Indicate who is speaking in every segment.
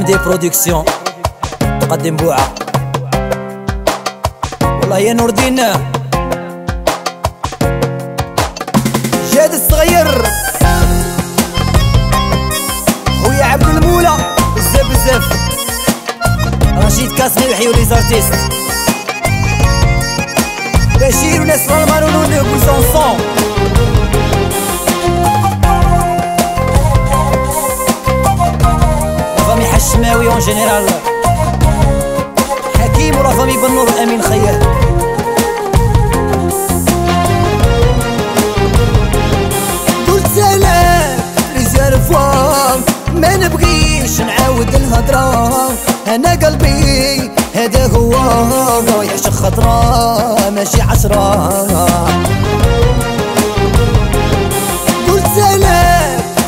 Speaker 1: MD production تقدم بوعة والله يا نور الدين جاد الصغير خويا عبد المولى بزاف بزاف رشيد كاسمي وحيو les artistes بشير وناس الالمان ونونو بوزونسون en général حكيم و la famille بنور أمين خيال
Speaker 2: قلت رجال فوام ما نبغيش نعاود الهضرة أنا قلبي هذا هو. يعشق خطرة ماشي عشرة. قلت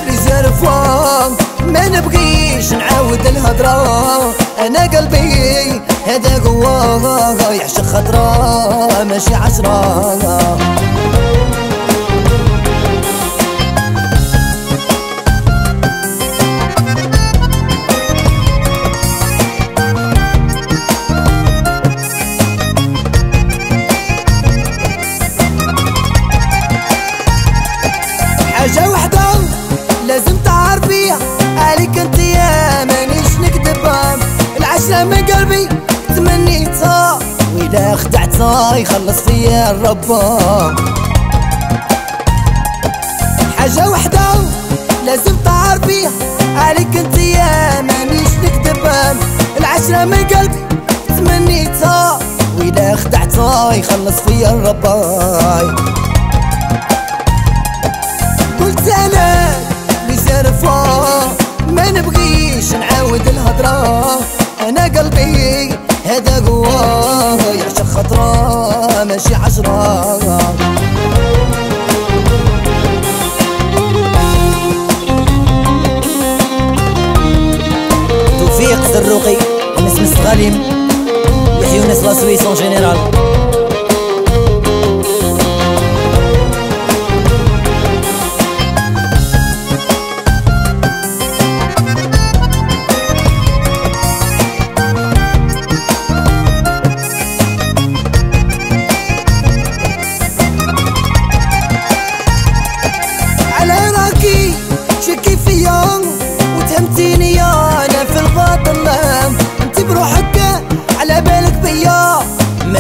Speaker 2: رجال فوام ما نبغيش نعاود الهضرة أنا قلبي هذا هو يعشق خطرة. ماشي عشرة. حاجة وحدة. وإذا خدعتها يخلص فيا الرب حاجة وحدة لازم تعرفيها عليك انت يا مانيش نكذب العشرة من قلبي تمنيتها وإذا خدعتها يخلص فيا الرب قلت
Speaker 1: توفيق زروقي ناس مستغانم يحيو ناس
Speaker 2: la Suisse en général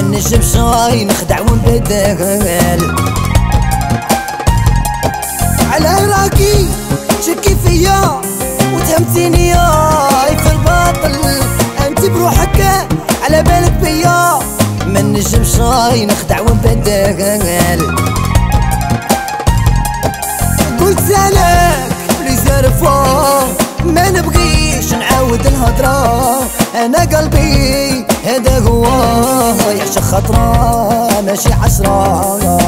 Speaker 1: ما نجمش غاي نخدع ونبدل
Speaker 2: على راكي شكي فيا وتهمتيني ياي في الباطل أنت بروحك على بالك بيا.
Speaker 1: ما نجمش غاي نخدع ونبدل
Speaker 2: قلت لك بليزير فوا ما نبغيش نعاود الهضرة أنا قلبي
Speaker 1: هذا هو يعشق خطرة ماشي عشرة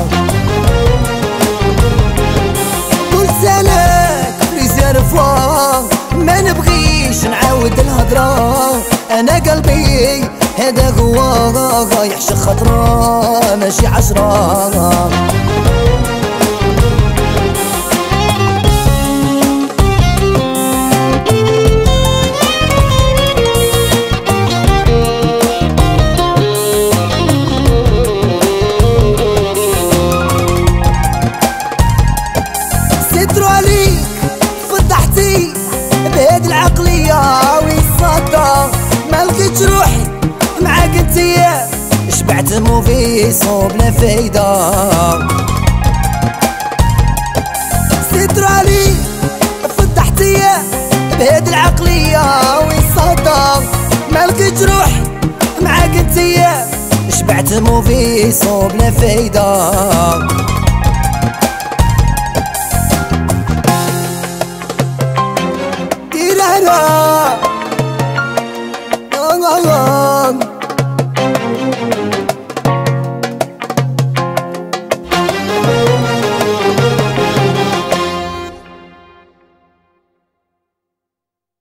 Speaker 2: قلت لك بليزير فوا ما نبغيش نعاود الهضرة
Speaker 1: أنا قلبي هذا هو يعشق خطرة ماشي عشرة
Speaker 2: انتيا
Speaker 1: شبعت موفيسون بلا فايدة
Speaker 2: ستروا عليك فضحتي بهاد العقلية والصدى ما لقيتش روحي معاك انتيا
Speaker 1: شبعت موفيسون بلا فايدة
Speaker 2: تيرانا